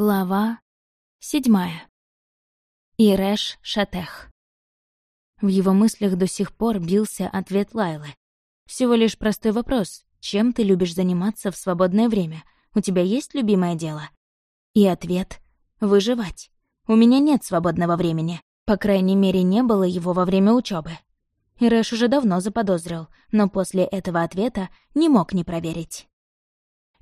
Глава седьмая. Ирэш Шатех. В его мыслях до сих пор бился ответ Лайлы. Всего лишь простой вопрос. Чем ты любишь заниматься в свободное время? У тебя есть любимое дело? И ответ — выживать. У меня нет свободного времени. По крайней мере, не было его во время учебы. Ирэш уже давно заподозрил, но после этого ответа не мог не проверить.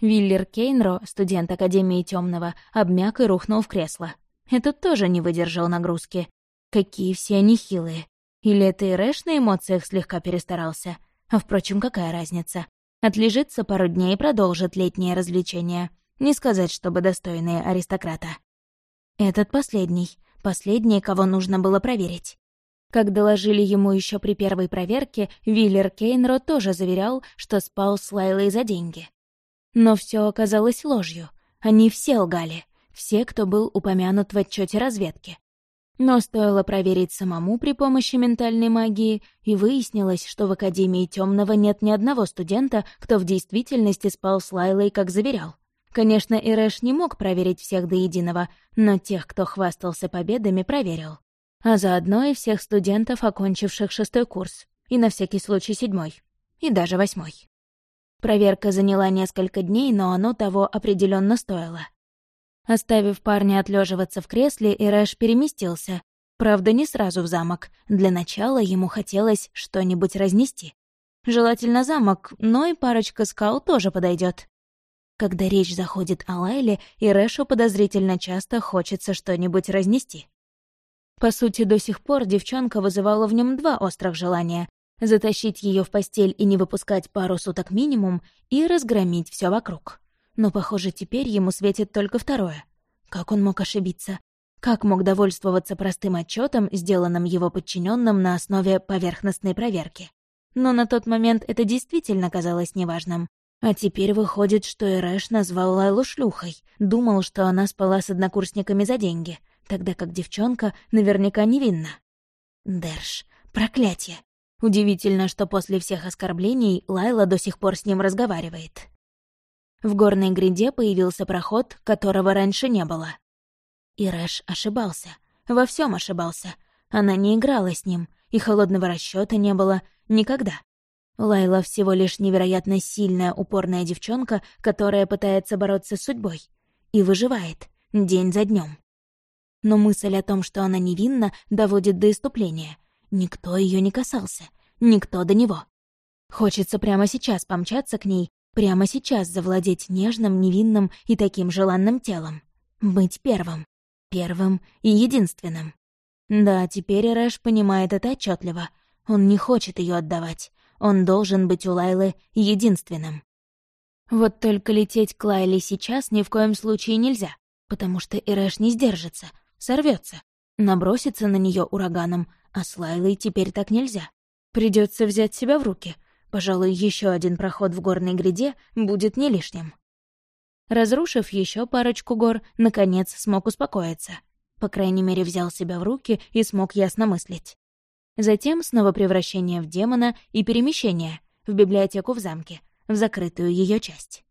Виллер Кейнро, студент Академии Темного, обмяк и рухнул в кресло. Этот тоже не выдержал нагрузки. Какие все они хилые. Или это и Рэш на эмоциях слегка перестарался? А впрочем, какая разница? Отлежится пару дней и продолжит летнее развлечение. Не сказать, чтобы достойные аристократа. Этот последний. Последний, кого нужно было проверить. Как доложили ему еще при первой проверке, Виллер Кейнро тоже заверял, что спал с Лайлой за деньги. Но все оказалось ложью. Они все лгали. Все, кто был упомянут в отчете разведки. Но стоило проверить самому при помощи ментальной магии, и выяснилось, что в Академии Темного нет ни одного студента, кто в действительности спал с Лайлой, как заверял. Конечно, Ирэш не мог проверить всех до единого, но тех, кто хвастался победами, проверил. А заодно и всех студентов, окончивших шестой курс, и на всякий случай седьмой, и даже восьмой. Проверка заняла несколько дней, но оно того определенно стоило. Оставив парня отлеживаться в кресле, Ирэш переместился. Правда, не сразу в замок. Для начала ему хотелось что-нибудь разнести. Желательно замок, но и парочка скал тоже подойдет. Когда речь заходит о Лайле, Ирэшу подозрительно часто хочется что-нибудь разнести. По сути, до сих пор девчонка вызывала в нем два острых желания затащить ее в постель и не выпускать пару суток минимум и разгромить все вокруг. Но, похоже, теперь ему светит только второе. Как он мог ошибиться? Как мог довольствоваться простым отчетом, сделанным его подчиненным на основе поверхностной проверки? Но на тот момент это действительно казалось неважным. А теперь выходит, что Эрэш назвал Лайлу шлюхой, думал, что она спала с однокурсниками за деньги, тогда как девчонка наверняка невинна. Дерш, проклятие! Удивительно, что после всех оскорблений Лайла до сих пор с ним разговаривает. В горной гряде появился проход, которого раньше не было. И Рэш ошибался. Во всем ошибался. Она не играла с ним, и холодного расчета не было никогда. Лайла всего лишь невероятно сильная, упорная девчонка, которая пытается бороться с судьбой. И выживает, день за днем. Но мысль о том, что она невинна, доводит до иступления — Никто ее не касался, никто до него. Хочется прямо сейчас помчаться к ней, прямо сейчас завладеть нежным, невинным и таким желанным телом. Быть первым. Первым и единственным. Да, теперь Рэш понимает это отчетливо. Он не хочет ее отдавать. Он должен быть у Лайлы единственным. Вот только лететь к Лайле сейчас ни в коем случае нельзя, потому что Ирэш не сдержится, сорвется, набросится на нее ураганом, а с Лайлой теперь так нельзя. Придется взять себя в руки. Пожалуй, еще один проход в горной гряде будет не лишним. Разрушив еще парочку гор, наконец смог успокоиться. По крайней мере, взял себя в руки и смог ясно мыслить. Затем снова превращение в демона и перемещение в библиотеку в замке, в закрытую ее часть.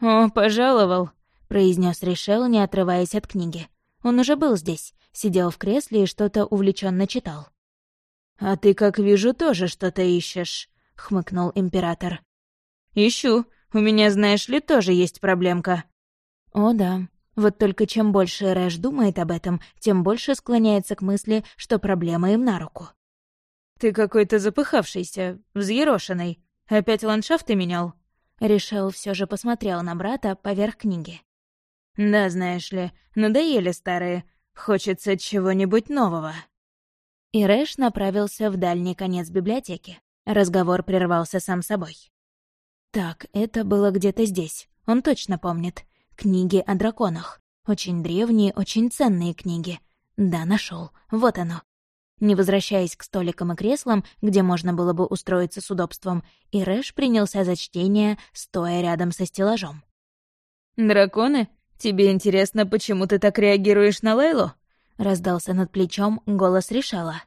«О, пожаловал», — произнес Решел, не отрываясь от книги. Он уже был здесь, сидел в кресле и что-то увлеченно читал. «А ты, как вижу, тоже что-то ищешь», — хмыкнул император. «Ищу. У меня, знаешь ли, тоже есть проблемка». «О, да. Вот только чем больше Рэш думает об этом, тем больше склоняется к мысли, что проблема им на руку». «Ты какой-то запыхавшийся, взъерошенный. Опять ландшафты менял?» Решил все же посмотрел на брата поверх книги. «Да, знаешь ли, надоели старые. Хочется чего-нибудь нового». И Рэш направился в дальний конец библиотеки. Разговор прервался сам собой. Так, это было где-то здесь. Он точно помнит. Книги о драконах. Очень древние, очень ценные книги. Да, нашел. Вот оно. Не возвращаясь к столикам и креслам, где можно было бы устроиться с удобством, Ирэш принялся за чтение, стоя рядом со стеллажом. «Драконы? «Тебе интересно, почему ты так реагируешь на Лейлу?» — раздался над плечом голос Решала.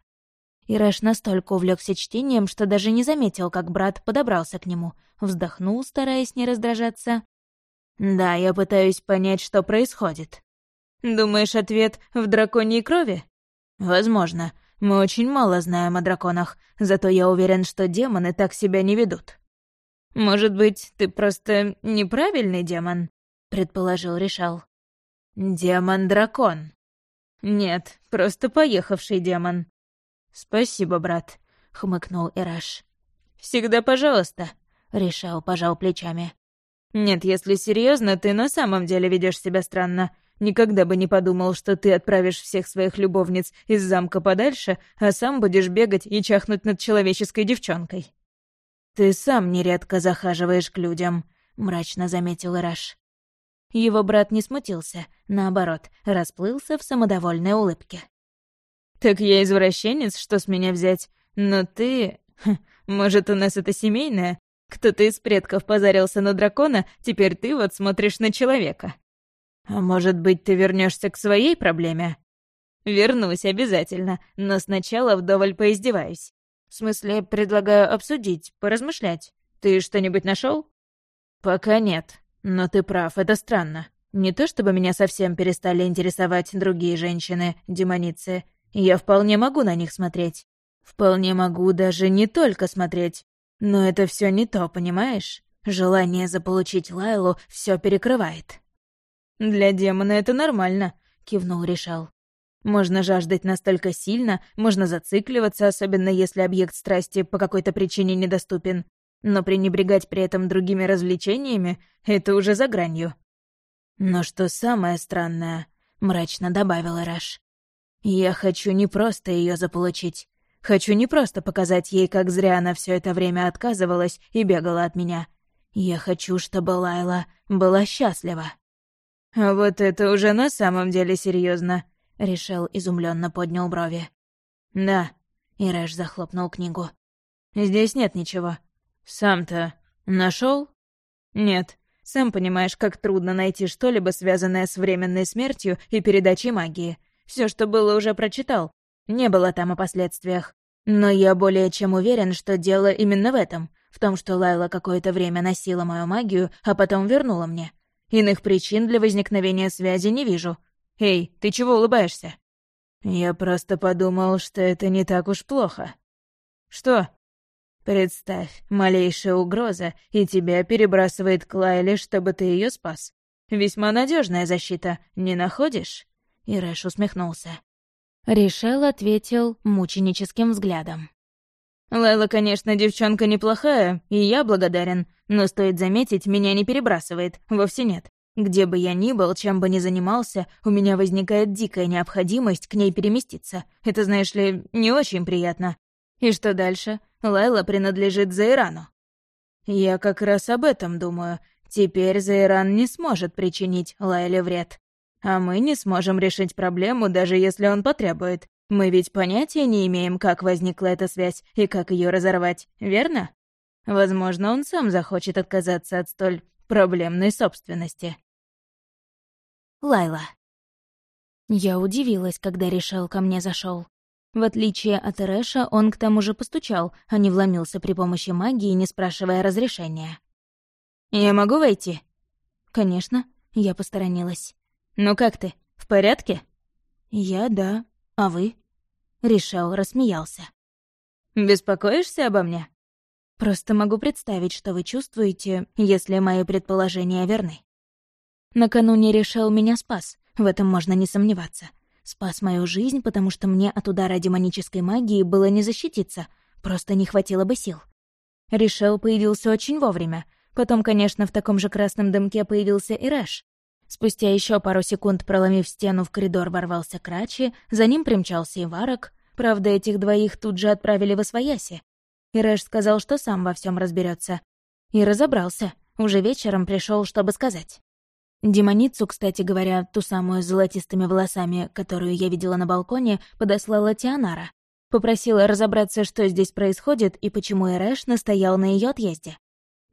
Ирэш настолько увлекся чтением, что даже не заметил, как брат подобрался к нему, вздохнул, стараясь не раздражаться. Да, я пытаюсь понять, что происходит. Думаешь, ответ в драконьей крови? Возможно. Мы очень мало знаем о драконах, зато я уверен, что демоны так себя не ведут. Может быть, ты просто неправильный демон? Предположил Решал. Демон-дракон. Нет, просто поехавший демон. Спасибо, брат, хмыкнул Ираш. Всегда пожалуйста, Решал, пожал плечами. Нет, если серьезно, ты на самом деле ведешь себя странно. Никогда бы не подумал, что ты отправишь всех своих любовниц из замка подальше, а сам будешь бегать и чахнуть над человеческой девчонкой. «Ты сам нередко захаживаешь к людям», — мрачно заметил Ираш. Его брат не смутился, наоборот, расплылся в самодовольной улыбке. «Так я извращенец, что с меня взять? Но ты... Хм, может, у нас это семейное? Кто-то из предков позарился на дракона, теперь ты вот смотришь на человека. А может быть, ты вернешься к своей проблеме? Вернусь обязательно, но сначала вдоволь поиздеваюсь. В смысле, предлагаю обсудить, поразмышлять. Ты что-нибудь нашел? Пока нет, но ты прав, это странно. Не то чтобы меня совсем перестали интересовать другие женщины, демоницы. Я вполне могу на них смотреть. Вполне могу даже не только смотреть, но это все не то, понимаешь? Желание заполучить Лайлу все перекрывает. «Для демона это нормально», — кивнул Решал. «Можно жаждать настолько сильно, можно зацикливаться, особенно если объект страсти по какой-то причине недоступен. Но пренебрегать при этом другими развлечениями — это уже за гранью». «Но что самое странное», — мрачно добавила Раш. «Я хочу не просто ее заполучить. Хочу не просто показать ей, как зря она все это время отказывалась и бегала от меня. Я хочу, чтобы Лайла была счастлива. «А вот это уже на самом деле серьезно, решил изумленно поднял брови. «Да», — Ирэш захлопнул книгу. «Здесь нет ничего. Сам-то нашел? «Нет. Сам понимаешь, как трудно найти что-либо, связанное с временной смертью и передачей магии. Все, что было, уже прочитал. Не было там о последствиях. Но я более чем уверен, что дело именно в этом, в том, что Лайла какое-то время носила мою магию, а потом вернула мне. Иных причин для возникновения связи не вижу. Эй, ты чего улыбаешься? Я просто подумал, что это не так уж плохо. Что? Представь, малейшая угроза, и тебя перебрасывает к Лайле, чтобы ты ее спас. Весьма надежная защита, не находишь? Ирэш усмехнулся. Решел ответил мученическим взглядом. «Лайла, конечно, девчонка неплохая, и я благодарен, но, стоит заметить, меня не перебрасывает, вовсе нет. Где бы я ни был, чем бы ни занимался, у меня возникает дикая необходимость к ней переместиться. Это, знаешь ли, не очень приятно. И что дальше? Лайла принадлежит Зайрану». «Я как раз об этом думаю. Теперь Зайран не сможет причинить Лайле вред. А мы не сможем решить проблему, даже если он потребует. Мы ведь понятия не имеем, как возникла эта связь и как ее разорвать, верно? Возможно, он сам захочет отказаться от столь проблемной собственности. Лайла. Я удивилась, когда решал ко мне зашел. В отличие от Эрэша, он к тому же постучал, а не вломился при помощи магии, не спрашивая разрешения. «Я могу войти?» «Конечно», — я посторонилась. «Ну как ты, в порядке?» «Я — да. А вы?» Решал, рассмеялся. «Беспокоишься обо мне?» «Просто могу представить, что вы чувствуете, если мои предположения верны. Накануне Решал меня спас, в этом можно не сомневаться. Спас мою жизнь, потому что мне от удара демонической магии было не защититься, просто не хватило бы сил. Решел появился очень вовремя. Потом, конечно, в таком же красном дымке появился и Рэш. Спустя еще пару секунд, проломив стену, в коридор ворвался Крачи, за ним примчался и Варок. Правда, этих двоих тут же отправили в Освояси. И Рэш сказал, что сам во всем разберется. И разобрался. Уже вечером пришел, чтобы сказать. Демоницу, кстати говоря, ту самую с золотистыми волосами, которую я видела на балконе, подослала Тианара. Попросила разобраться, что здесь происходит и почему Эрэш настоял на ее отъезде.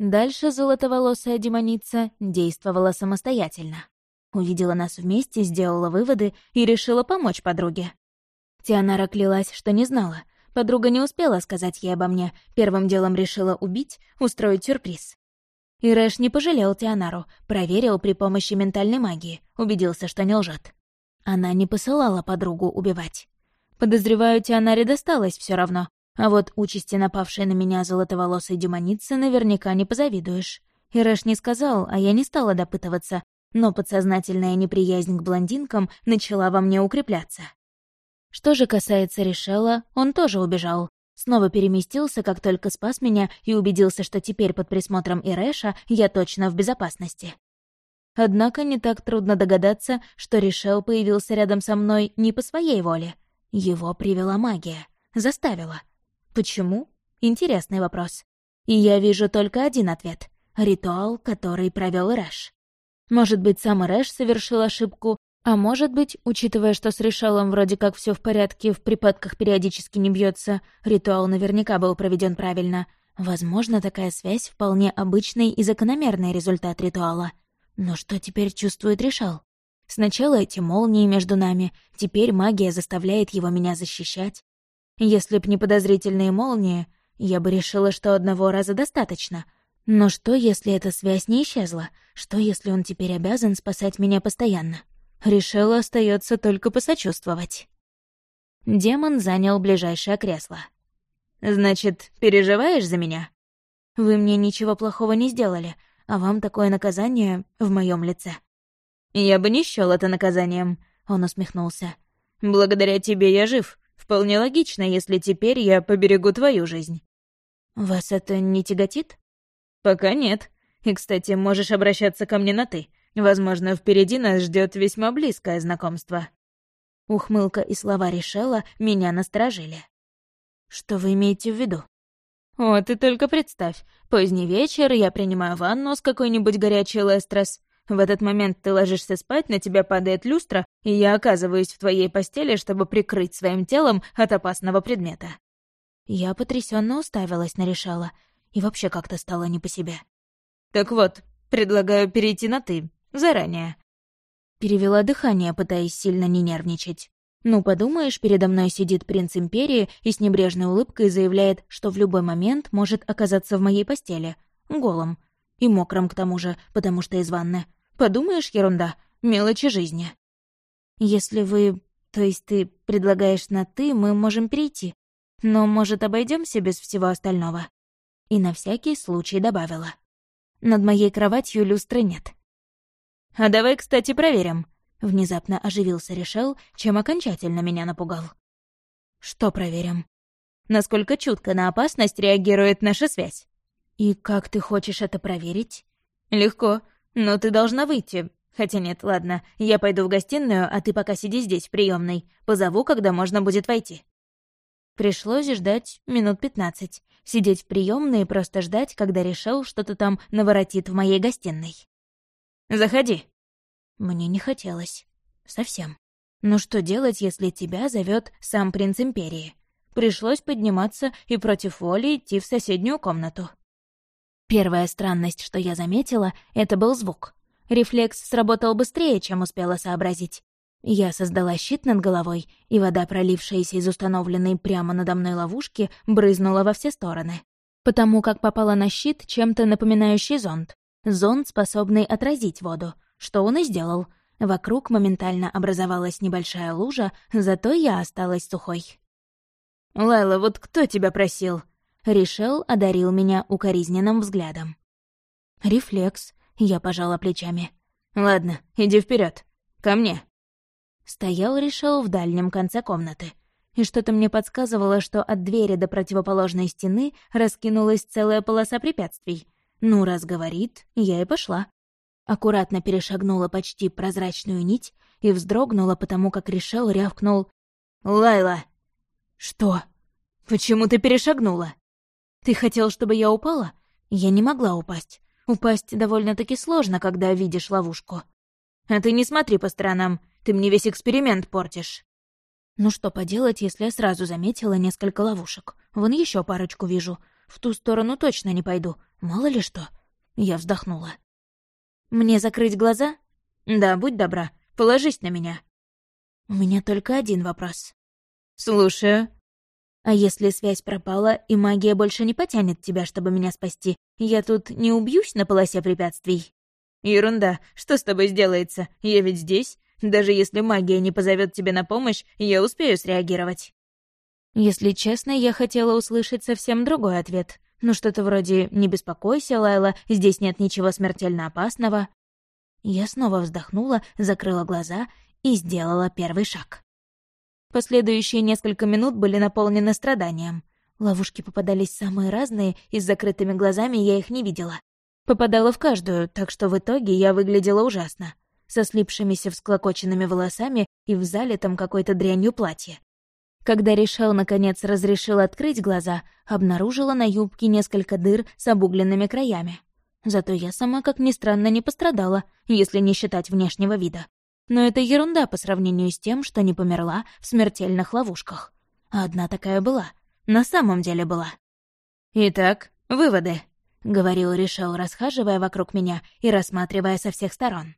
Дальше золотоволосая демоница действовала самостоятельно. Увидела нас вместе, сделала выводы и решила помочь подруге. Тианара клялась, что не знала. Подруга не успела сказать ей обо мне, первым делом решила убить, устроить сюрприз. И Рэш не пожалел Тианару, проверил при помощи ментальной магии, убедился, что не лжет. Она не посылала подругу убивать. Подозреваю, Тианаре досталось все равно, а вот участи напавшей на меня золотоволосой демоницы наверняка не позавидуешь. И Рэш не сказал, а я не стала допытываться, но подсознательная неприязнь к блондинкам начала во мне укрепляться. Что же касается Решела, он тоже убежал. Снова переместился, как только спас меня, и убедился, что теперь под присмотром Ирэша я точно в безопасности. Однако не так трудно догадаться, что Решел появился рядом со мной не по своей воле. Его привела магия. Заставила. Почему? Интересный вопрос. И я вижу только один ответ. Ритуал, который провел Рэш. Может быть, сам Рэш совершил ошибку, а может быть, учитывая, что с Решалом вроде как все в порядке, в припадках периодически не бьется, ритуал наверняка был проведен правильно. Возможно, такая связь вполне обычный и закономерный результат ритуала. Но что теперь чувствует Решал? Сначала эти молнии между нами, теперь магия заставляет его меня защищать. Если б не подозрительные молнии, я бы решила, что одного раза достаточно. Но что, если эта связь не исчезла? Что, если он теперь обязан спасать меня постоянно? Решила остается только посочувствовать. Демон занял ближайшее кресло. «Значит, переживаешь за меня?» «Вы мне ничего плохого не сделали, а вам такое наказание в моем лице». «Я бы не счёл это наказанием», — он усмехнулся. «Благодаря тебе я жив. Вполне логично, если теперь я поберегу твою жизнь». «Вас это не тяготит?» «Пока нет. И, кстати, можешь обращаться ко мне на «ты». Возможно, впереди нас ждет весьма близкое знакомство». Ухмылка и слова Решела меня насторожили. «Что вы имеете в виду?» «О, ты только представь. Поздний вечер, я принимаю ванну с какой-нибудь горячей лестрос. В этот момент ты ложишься спать, на тебя падает люстра, и я оказываюсь в твоей постели, чтобы прикрыть своим телом от опасного предмета». Я потрясенно уставилась на Решала, и вообще как-то стало не по себе. «Так вот, предлагаю перейти на «ты», заранее». Перевела дыхание, пытаясь сильно не нервничать. Ну, подумаешь, передо мной сидит принц Империи и с небрежной улыбкой заявляет, что в любой момент может оказаться в моей постели, голым. И мокрым к тому же, потому что из ванны. Подумаешь, ерунда, мелочи жизни. Если вы, то есть ты предлагаешь на «ты», мы можем перейти. Но, может, обойдемся без всего остального?» И на всякий случай добавила. «Над моей кроватью люстры нет». «А давай, кстати, проверим», — внезапно оживился Решел, чем окончательно меня напугал. «Что проверим?» «Насколько чутко на опасность реагирует наша связь». «И как ты хочешь это проверить?» «Легко. «Но ты должна выйти. Хотя нет, ладно, я пойду в гостиную, а ты пока сиди здесь, в приемной. Позову, когда можно будет войти». Пришлось ждать минут пятнадцать. Сидеть в приемной и просто ждать, когда решил, что-то там наворотит в моей гостиной. «Заходи». Мне не хотелось. Совсем. Ну что делать, если тебя зовет сам принц Империи? Пришлось подниматься и против воли идти в соседнюю комнату. Первая странность, что я заметила, это был звук. Рефлекс сработал быстрее, чем успела сообразить. Я создала щит над головой, и вода, пролившаяся из установленной прямо надо мной ловушки, брызнула во все стороны. Потому как попала на щит чем-то напоминающий зонт. Зонт, способный отразить воду, что он и сделал. Вокруг моментально образовалась небольшая лужа, зато я осталась сухой. «Лайла, вот кто тебя просил?» Ришел одарил меня укоризненным взглядом. «Рефлекс», — я пожала плечами. «Ладно, иди вперед. Ко мне». Стоял Ришел в дальнем конце комнаты. И что-то мне подсказывало, что от двери до противоположной стены раскинулась целая полоса препятствий. Ну, раз говорит, я и пошла. Аккуратно перешагнула почти прозрачную нить и вздрогнула, потому как Ришел рявкнул «Лайла!» «Что? Почему ты перешагнула?» «Ты хотел, чтобы я упала?» Я не могла упасть. Упасть довольно-таки сложно, когда видишь ловушку. А ты не смотри по сторонам, ты мне весь эксперимент портишь. Ну что поделать, если я сразу заметила несколько ловушек? Вон еще парочку вижу. В ту сторону точно не пойду. Мало ли что. Я вздохнула. Мне закрыть глаза? Да, будь добра, положись на меня. У меня только один вопрос. Слушаю. А если связь пропала, и магия больше не потянет тебя, чтобы меня спасти, я тут не убьюсь на полосе препятствий?» «Ерунда. Что с тобой сделается? Я ведь здесь. Даже если магия не позовет тебе на помощь, я успею среагировать». Если честно, я хотела услышать совсем другой ответ. Ну что-то вроде «Не беспокойся, Лайла, здесь нет ничего смертельно опасного». Я снова вздохнула, закрыла глаза и сделала первый шаг. Последующие несколько минут были наполнены страданием. Ловушки попадались самые разные, и с закрытыми глазами я их не видела. Попадала в каждую, так что в итоге я выглядела ужасно. Со слипшимися всклокоченными волосами и в залитом какой-то дрянью платье. Когда решал, наконец, разрешил открыть глаза, обнаружила на юбке несколько дыр с обугленными краями. Зато я сама, как ни странно, не пострадала, если не считать внешнего вида. Но это ерунда по сравнению с тем, что не померла в смертельных ловушках. Одна такая была. На самом деле была. «Итак, выводы», — говорил Решел, расхаживая вокруг меня и рассматривая со всех сторон.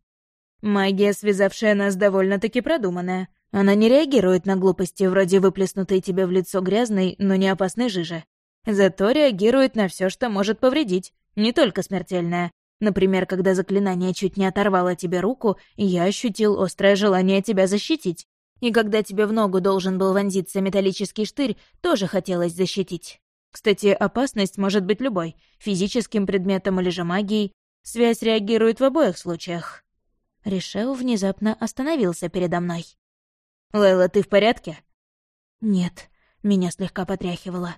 «Магия, связавшая нас, довольно-таки продуманная. Она не реагирует на глупости, вроде выплеснутой тебе в лицо грязной, но не опасной жижи. Зато реагирует на все, что может повредить, не только смертельное, Например, когда заклинание чуть не оторвало тебе руку, я ощутил острое желание тебя защитить. И когда тебе в ногу должен был вонзиться металлический штырь, тоже хотелось защитить. Кстати, опасность может быть любой — физическим предметом или же магией. Связь реагирует в обоих случаях. Решел внезапно остановился передо мной. «Лейла, ты в порядке?» «Нет», — меня слегка потряхивало.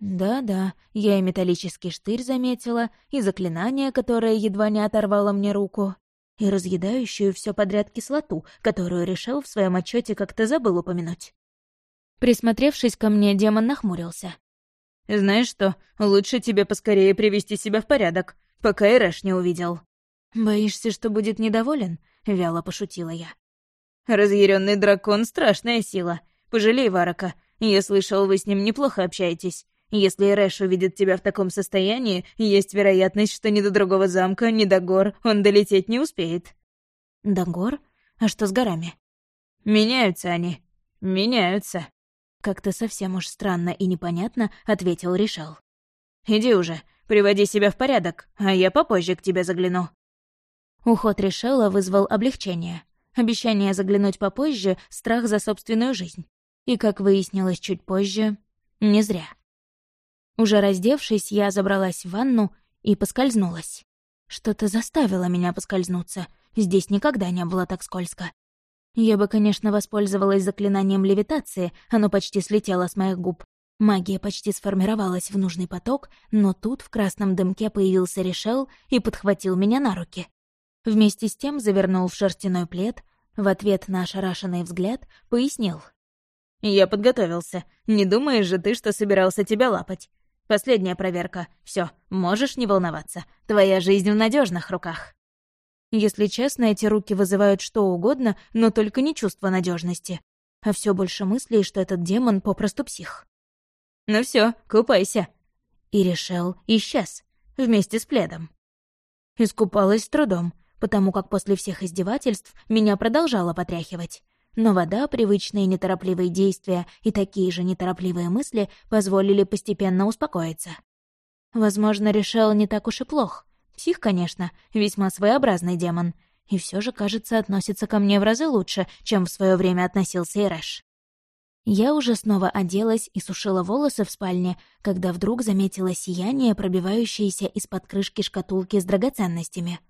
Да-да, я и металлический штырь заметила, и заклинание, которое едва не оторвало мне руку, и разъедающую все подряд кислоту, которую решил в своем отчете как-то забыл упомянуть. Присмотревшись ко мне, демон нахмурился. «Знаешь что, лучше тебе поскорее привести себя в порядок, пока Эрэш не увидел». «Боишься, что будет недоволен?» — вяло пошутила я. «Разъяренный дракон — страшная сила. Пожалей Варака. Я слышал, вы с ним неплохо общаетесь. Если Рэш увидит тебя в таком состоянии, есть вероятность, что ни до другого замка, ни до гор он долететь не успеет». «До гор? А что с горами?» «Меняются они. Меняются». Как-то совсем уж странно и непонятно ответил Решал. «Иди уже, приводи себя в порядок, а я попозже к тебе загляну». Уход Решала вызвал облегчение. Обещание заглянуть попозже — страх за собственную жизнь. И, как выяснилось чуть позже, не зря. Уже раздевшись, я забралась в ванну и поскользнулась. Что-то заставило меня поскользнуться. Здесь никогда не было так скользко. Я бы, конечно, воспользовалась заклинанием левитации, оно почти слетело с моих губ. Магия почти сформировалась в нужный поток, но тут в красном дымке появился Решел и подхватил меня на руки. Вместе с тем завернул в шерстяной плед, в ответ на ошарашенный взгляд пояснил. «Я подготовился. Не думаешь же ты, что собирался тебя лапать? Последняя проверка. Все, можешь не волноваться. Твоя жизнь в надежных руках. Если честно, эти руки вызывают что угодно, но только не чувство надежности. А все больше мыслей, что этот демон попросту псих. Ну все, купайся. И решил исчез. Вместе с пледом. Искупалась с трудом, потому как после всех издевательств меня продолжало потряхивать но вода, привычные неторопливые действия и такие же неторопливые мысли позволили постепенно успокоиться. Возможно, решил не так уж и плох. Псих, конечно, весьма своеобразный демон. И все же, кажется, относится ко мне в разы лучше, чем в свое время относился Ирэш. Я уже снова оделась и сушила волосы в спальне, когда вдруг заметила сияние, пробивающееся из-под крышки шкатулки с драгоценностями.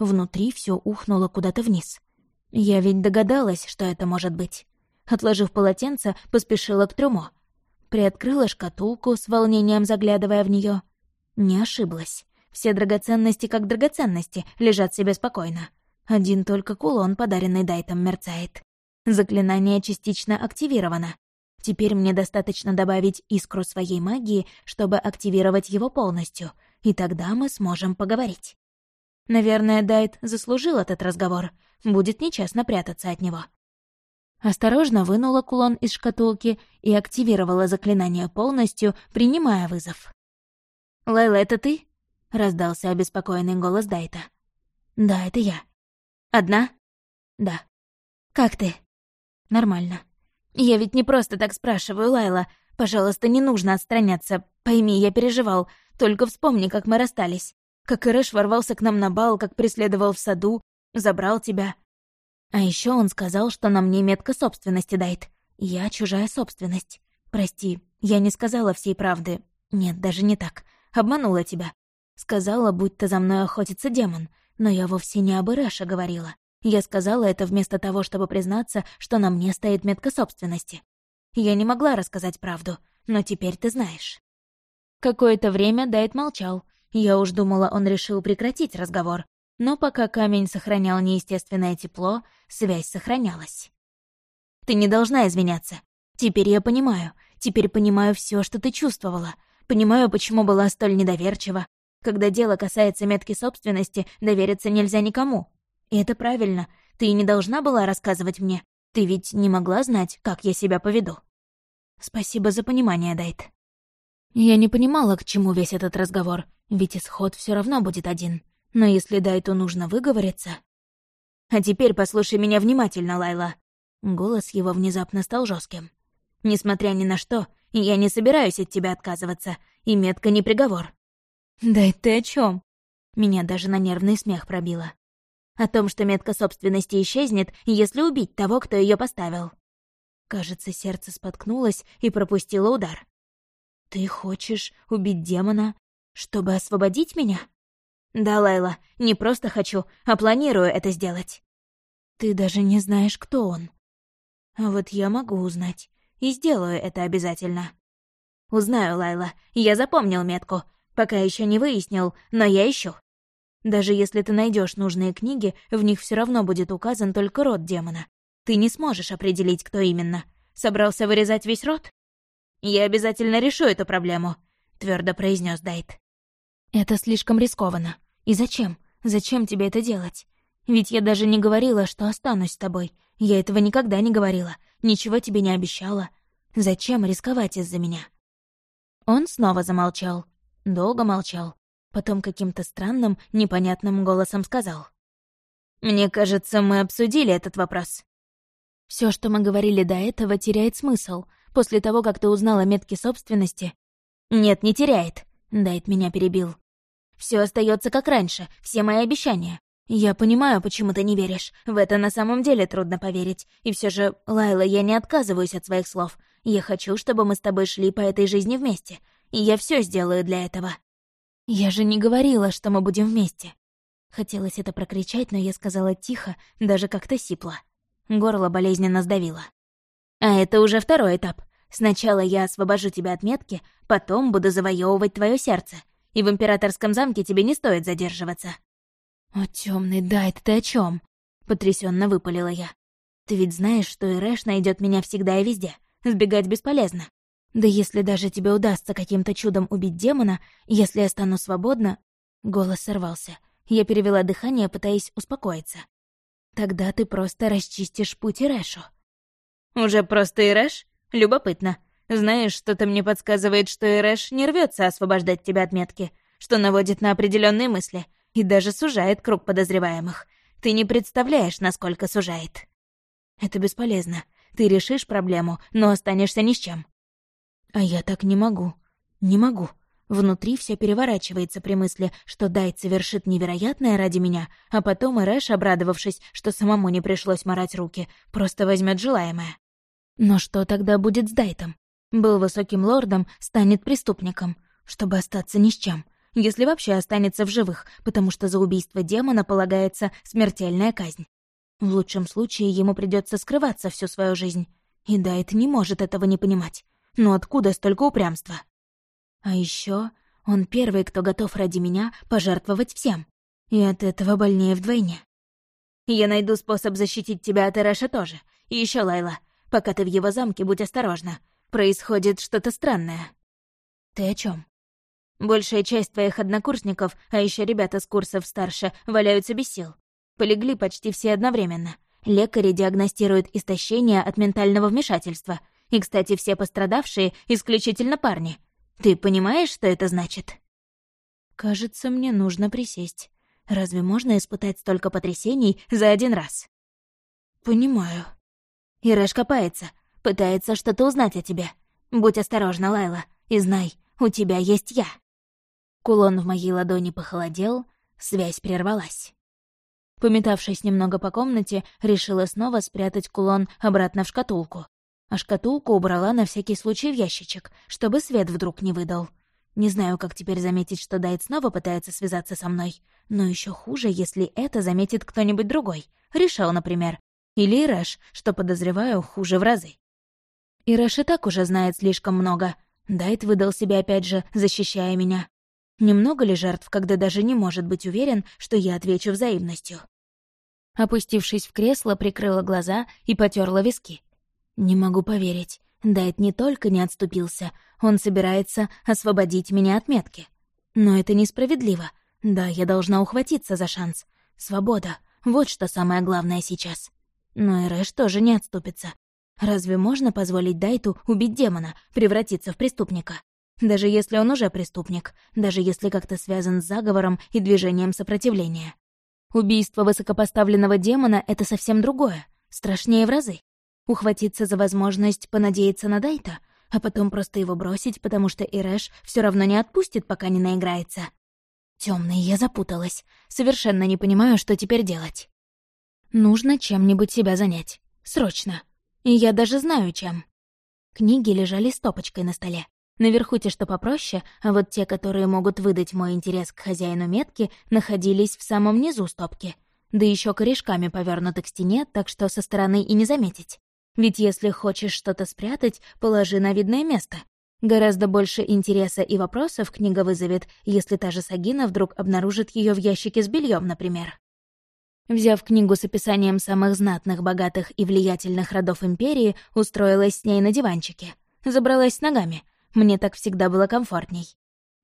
Внутри все ухнуло куда-то вниз. Я ведь догадалась, что это может быть. Отложив полотенце, поспешила к трюмо. Приоткрыла шкатулку, с волнением заглядывая в нее. Не ошиблась. Все драгоценности как драгоценности, лежат себе спокойно. Один только кулон, подаренный Дайтом, мерцает. Заклинание частично активировано. Теперь мне достаточно добавить искру своей магии, чтобы активировать его полностью, и тогда мы сможем поговорить. Наверное, Дайт заслужил этот разговор. Будет нечестно прятаться от него. Осторожно вынула кулон из шкатулки и активировала заклинание полностью, принимая вызов. «Лайла, это ты?» — раздался обеспокоенный голос Дайта. «Да, это я». «Одна?» «Да». «Как ты?» «Нормально». «Я ведь не просто так спрашиваю, Лайла. Пожалуйста, не нужно отстраняться. Пойми, я переживал. Только вспомни, как мы расстались. Как Ирэш ворвался к нам на бал, как преследовал в саду, забрал тебя. А еще он сказал, что на мне метка собственности дает. Я чужая собственность. Прости, я не сказала всей правды. Нет, даже не так. Обманула тебя. Сказала, будто за мной охотится демон. Но я вовсе не об Ирэше говорила. Я сказала это вместо того, чтобы признаться, что на мне стоит метка собственности. Я не могла рассказать правду, но теперь ты знаешь. Какое-то время Дайт молчал. Я уж думала, он решил прекратить разговор. Но пока камень сохранял неестественное тепло, связь сохранялась. «Ты не должна извиняться. Теперь я понимаю. Теперь понимаю все, что ты чувствовала. Понимаю, почему была столь недоверчива. Когда дело касается метки собственности, довериться нельзя никому. И это правильно. Ты не должна была рассказывать мне. Ты ведь не могла знать, как я себя поведу. Спасибо за понимание, Дайт. Я не понимала, к чему весь этот разговор, ведь исход все равно будет один. Но если Дайту нужно выговориться... А теперь послушай меня внимательно, Лайла. Голос его внезапно стал жестким. Несмотря ни на что, я не собираюсь от тебя отказываться, и метка не приговор. Дайт, ты о чем? Меня даже на нервный смех пробило о том, что метка собственности исчезнет, если убить того, кто ее поставил. Кажется, сердце споткнулось и пропустило удар. «Ты хочешь убить демона, чтобы освободить меня?» «Да, Лайла, не просто хочу, а планирую это сделать». «Ты даже не знаешь, кто он». «А вот я могу узнать, и сделаю это обязательно». «Узнаю, Лайла, я запомнил метку, пока еще не выяснил, но я ищу». Даже если ты найдешь нужные книги, в них все равно будет указан только род демона. Ты не сможешь определить, кто именно. Собрался вырезать весь род? Я обязательно решу эту проблему, твердо произнес Дайт. Это слишком рискованно. И зачем? Зачем тебе это делать? Ведь я даже не говорила, что останусь с тобой. Я этого никогда не говорила. Ничего тебе не обещала. Зачем рисковать из-за меня? Он снова замолчал. Долго молчал. Потом каким-то странным, непонятным голосом сказал. «Мне кажется, мы обсудили этот вопрос». Все, что мы говорили до этого, теряет смысл. После того, как ты узнала метки собственности... Нет, не теряет. Дайт меня перебил. Все остается как раньше, все мои обещания. Я понимаю, почему ты не веришь. В это на самом деле трудно поверить. И все же, Лайла, я не отказываюсь от своих слов. Я хочу, чтобы мы с тобой шли по этой жизни вместе. И я все сделаю для этого. «Я же не говорила, что мы будем вместе». Хотелось это прокричать, но я сказала тихо, даже как-то сипло. Горло болезненно сдавило. «А это уже второй этап. Сначала я освобожу тебя от метки, потом буду завоевывать твое сердце. И в императорском замке тебе не стоит задерживаться». «О, темный Дайт, ты о чем? потрясенно выпалила я. «Ты ведь знаешь, что Ирэш найдет меня всегда и везде. Сбегать бесполезно. Да если даже тебе удастся каким-то чудом убить демона, если я стану свободна...» Голос сорвался. Я перевела дыхание, пытаясь успокоиться. «Тогда ты просто расчистишь путь Ирэшу». «Уже просто Ирэш? Любопытно. Знаешь, что-то мне подсказывает, что Ирэш не рвется освобождать тебя от метки, что наводит на определенные мысли и даже сужает круг подозреваемых. Ты не представляешь, насколько сужает». «Это бесполезно. Ты решишь проблему, но останешься ни с чем. А я так не могу. Не могу. Внутри все переворачивается при мысли, что Дайт совершит невероятное ради меня, а потом Ирэш, обрадовавшись, что самому не пришлось морать руки, просто возьмет желаемое. Но что тогда будет с Дайтом? Был высоким лордом, станет преступником, чтобы остаться ни с чем. Если вообще останется в живых, потому что за убийство демона полагается смертельная казнь. В лучшем случае ему придется скрываться всю свою жизнь. И Дайт не может этого не понимать. Но откуда столько упрямства? А еще он первый, кто готов ради меня пожертвовать всем. И от этого больнее вдвойне. Я найду способ защитить тебя от Эрэша тоже. И еще, Лайла, пока ты в его замке, будь осторожна. Происходит что-то странное. Ты о чем? Большая часть твоих однокурсников, а еще ребята с курсов старше, валяются без сил. Полегли почти все одновременно. Лекари диагностируют истощение от ментального вмешательства, и, кстати, все пострадавшие исключительно парни. Ты понимаешь, что это значит? Кажется, мне нужно присесть. Разве можно испытать столько потрясений за один раз? Понимаю. Ирэш копается, пытается что-то узнать о тебе. Будь осторожна, Лайла, и знай, у тебя есть я». Кулон в моей ладони похолодел, связь прервалась. Пометавшись немного по комнате, решила снова спрятать кулон обратно в шкатулку. А шкатулку убрала на всякий случай в ящичек, чтобы свет вдруг не выдал. Не знаю, как теперь заметить, что Дайт снова пытается связаться со мной. Но еще хуже, если это заметит кто-нибудь другой. Решал, например. Или Ирэш, что, подозреваю, хуже в разы. Ирэш и так уже знает слишком много. Дайт выдал себя опять же, защищая меня. Не много ли жертв, когда даже не может быть уверен, что я отвечу взаимностью? Опустившись в кресло, прикрыла глаза и потерла виски. Не могу поверить. Дайт не только не отступился, он собирается освободить меня от метки. Но это несправедливо. Да, я должна ухватиться за шанс. Свобода. Вот что самое главное сейчас. Но Эрэш тоже не отступится. Разве можно позволить Дайту убить демона, превратиться в преступника? Даже если он уже преступник, даже если как-то связан с заговором и движением сопротивления. Убийство высокопоставленного демона — это совсем другое, страшнее в разы. Ухватиться за возможность понадеяться на Дайта, а потом просто его бросить, потому что Ирэш все равно не отпустит, пока не наиграется. Темный, я запуталась. Совершенно не понимаю, что теперь делать. Нужно чем-нибудь себя занять. Срочно. И я даже знаю, чем. Книги лежали стопочкой на столе. Наверху те, что попроще, а вот те, которые могут выдать мой интерес к хозяину метки, находились в самом низу стопки. Да еще корешками повернуты к стене, так что со стороны и не заметить. Ведь если хочешь что-то спрятать, положи на видное место. Гораздо больше интереса и вопросов книга вызовет, если та же Сагина вдруг обнаружит ее в ящике с бельем, например. Взяв книгу с описанием самых знатных, богатых и влиятельных родов Империи, устроилась с ней на диванчике. Забралась ногами. Мне так всегда было комфортней.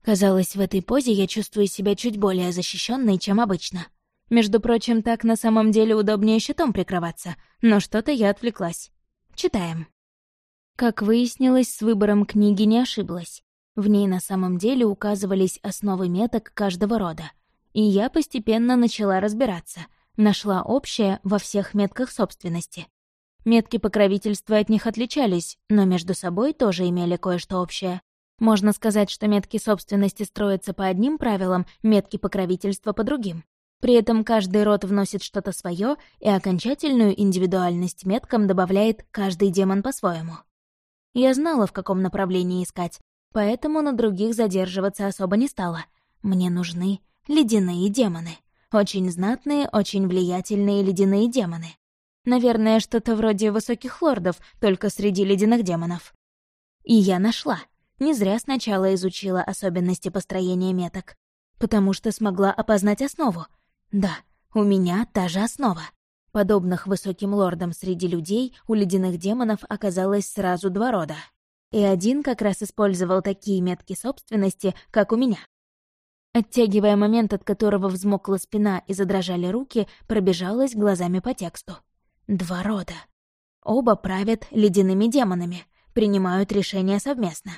Казалось, в этой позе я чувствую себя чуть более защищенной, чем обычно. Между прочим, так на самом деле удобнее щитом прикрываться, но что-то я отвлеклась. Читаем. Как выяснилось, с выбором книги не ошиблась. В ней на самом деле указывались основы меток каждого рода. И я постепенно начала разбираться. Нашла общее во всех метках собственности. Метки покровительства от них отличались, но между собой тоже имели кое-что общее. Можно сказать, что метки собственности строятся по одним правилам, метки покровительства по другим. При этом каждый род вносит что-то свое, и окончательную индивидуальность меткам добавляет каждый демон по-своему. Я знала, в каком направлении искать, поэтому на других задерживаться особо не стала. Мне нужны ледяные демоны. Очень знатные, очень влиятельные ледяные демоны. Наверное, что-то вроде высоких лордов, только среди ледяных демонов. И я нашла. Не зря сначала изучила особенности построения меток. Потому что смогла опознать основу — да, у меня та же основа. Подобных высоким лордам среди людей у ледяных демонов оказалось сразу два рода. И один как раз использовал такие метки собственности, как у меня. Оттягивая момент, от которого взмокла спина и задрожали руки, пробежалась глазами по тексту. Два рода. Оба правят ледяными демонами, принимают решения совместно.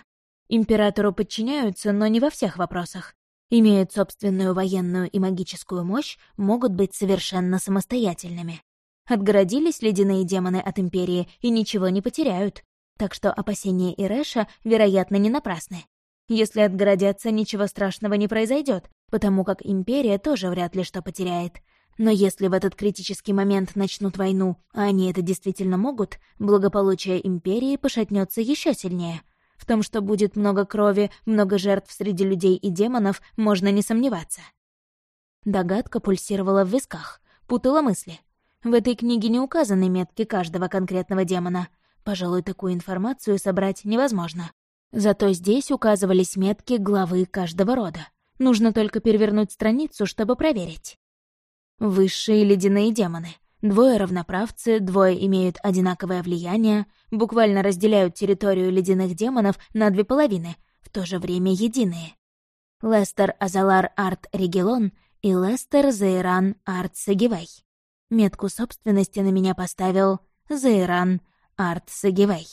Императору подчиняются, но не во всех вопросах имеют собственную военную и магическую мощь, могут быть совершенно самостоятельными. Отгородились ледяные демоны от Империи и ничего не потеряют, так что опасения Ирэша, вероятно, не напрасны. Если отгородятся, ничего страшного не произойдет, потому как Империя тоже вряд ли что потеряет. Но если в этот критический момент начнут войну, а они это действительно могут, благополучие Империи пошатнется еще сильнее, в том, что будет много крови, много жертв среди людей и демонов, можно не сомневаться. Догадка пульсировала в висках, путала мысли. В этой книге не указаны метки каждого конкретного демона. Пожалуй, такую информацию собрать невозможно. Зато здесь указывались метки главы каждого рода. Нужно только перевернуть страницу, чтобы проверить. Высшие ледяные демоны — Двое равноправцы, двое имеют одинаковое влияние, буквально разделяют территорию ледяных демонов на две половины, в то же время единые. Лестер Азалар Арт Ригелон и Лестер Зейран Арт Сагивей. Метку собственности на меня поставил Зейран Арт Сагивей.